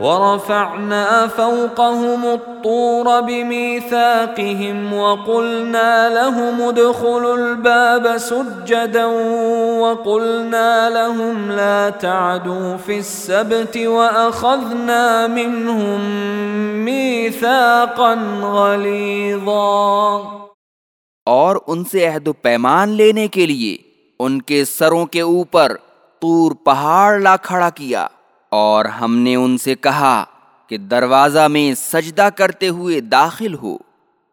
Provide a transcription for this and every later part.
ورفعنا فوقهم الطور بميثاقهم وقلنا لهم ادخلوا الباب سجدا وقلنا لهم لا تعدوا في السبت وأخذنا منهم ميثاقا غليظا اور ان سے عہد و پیمان لینے کے لیے ان کے سروں کے اوپر طور پہاڑ لا کھڑا کیا۔ اور ہم نے ان سے کہا کہ دروازہ میں سجدہ کرتے ہوئے داخل ہو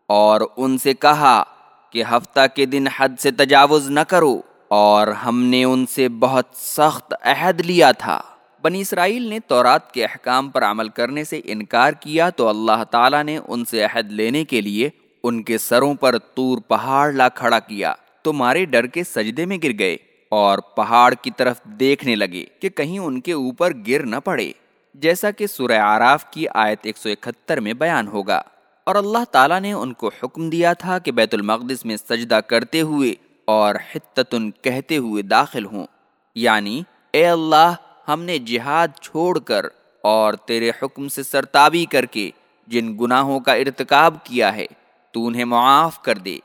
اور ان سے کہا کہ ہفتہ کے دن حد سے تجاوز نہ کرو اور ہم نے ان سے بہت سخت عہد لیا تھا۔ بنی اسرائیل نے تورات کے احکام پر عمل کرنے سے انکار کیا تو اللہ تعالیٰ نے ان سے عہد لینے کے لیے ان کے سروں پر طور پہاڑ لا کھڑا کیا۔ تو مارے ڈر کے سجدے میں گر گئے۔ اور پہاڑ کی طرف دیکھنے لگے کہ کہیں ان کے اوپر گر نہ پڑے، جیسا کہ سورہ آراف کی آیت 171 میں بیان ہوگا۔ اور اللہ تعالیٰ نے ان کو حکم دیا تھا کہ بیت المقدس میں سجدہ کرتے ہوئے اور حتتن کہتے ہوئے داخل ہوں۔ یعنی اے اللہ، ہم نے جہاد چھوڑ کر اور تیرے حکم سے سرتابی کر کے جن گناہوں کا ارتکاب کیا ہے، تو انہیں معاف کر دے۔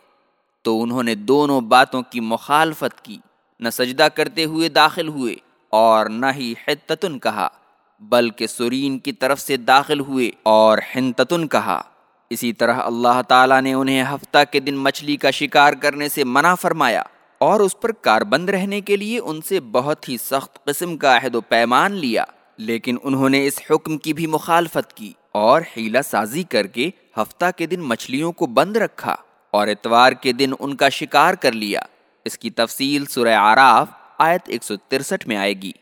تو انہوں نے دونوں باتوں کی مخالفت کی۔ نہ سجدہ کرتے ہوئے داخل ہوئے اور نہ ہی حتتن کہا، بلکہ سرین کی طرف سے داخل ہوئے اور حنتتن کہا۔ اسی طرح اللہ تعالیٰ نے انہیں ہفتہ کے دن مچھلی کا شکار کرنے سے منع فرمایا اور اس پر کاربند رہنے کے لیے ان سے بہت ہی سخت قسم کا عہد و پیمان لیا۔ لیکن انہوں نے اس حکم کی بھی مخالفت کی اور حیلہ سازی کر کے ہفتہ کے دن مچھلیوں کو بند رکھا اور اتوار کے دن ان کا شکار کر لیا۔ اس کی تفصیل سورہ آراف آیت 163 میں آئے گی۔